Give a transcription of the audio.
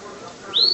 passar por